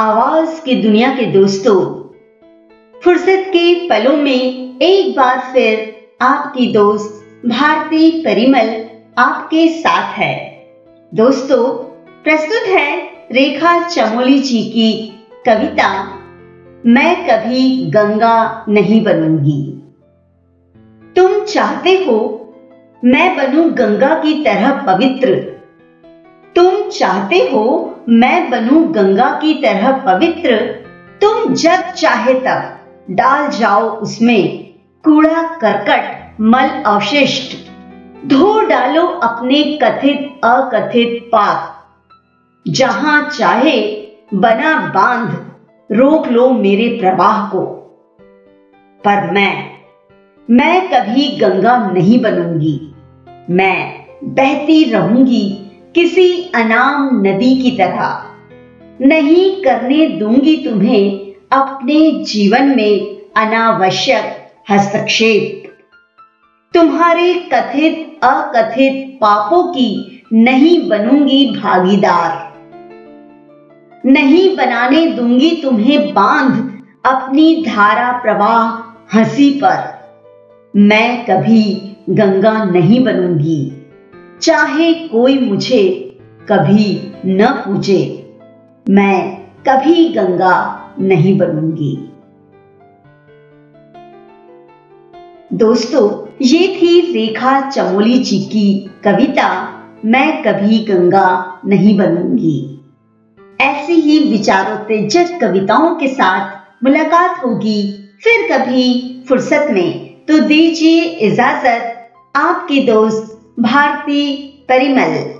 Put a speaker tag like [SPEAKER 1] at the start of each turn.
[SPEAKER 1] आवाज़ की दुनिया के दोस्तों, फुर्सत के पलों में एक बार फिर आपकी दोस्त भारती परिमल आपके साथ है। दोस्तों, प्रस्तुत है रेखा चमोली जी की कविता, मैं कभी गंगा नहीं बनूँगी। तुम चाहते हो मैं बनूं गंगा की तरह पवित्र तुम चाहते हो मैं बनूं गंगा की तरह पवित्र? तुम जब चाहे तब डाल जाओ उसमें कूड़ा करकट, मल अवशिष्ट। धो डालो अपने कथित, अकथित पाप। जहाँ चाहे बना बाँध, रोक लो मेरे प्रवाह को। पर मैं मैं कभी गंगा नहीं बनूँगी। मैं बहती रहूँगी किसी अनाम नदी की तरह। नहीं करने दूँगी तुम्हें अपने जीवन में अनावश्यक हस्तक्षेप। तुम्हारे कथित, अकथित पापों की नहीं बनूँगी भागीदार। नहीं बनाने दूँगी तुम्हें बाँध अपनी धारा प्रवाह हँसी पर। मैं कभी गंगा नहीं बनूँगी। चाहे कोई मुझे कभी न पूजे, मैं कभी गंगा नहीं बनूँगी। दोस्तों, ये थी रेखा चमोली जी की कविता, मैं कभी गंगा नहीं बनूँगी। ऐसी ही विचारों तेजक कविताओं के साथ मुलाकात होगी। फिर कभी फुर्सत में तो दीजिए इजाज़त, आपके दोस्त भारती परिमल।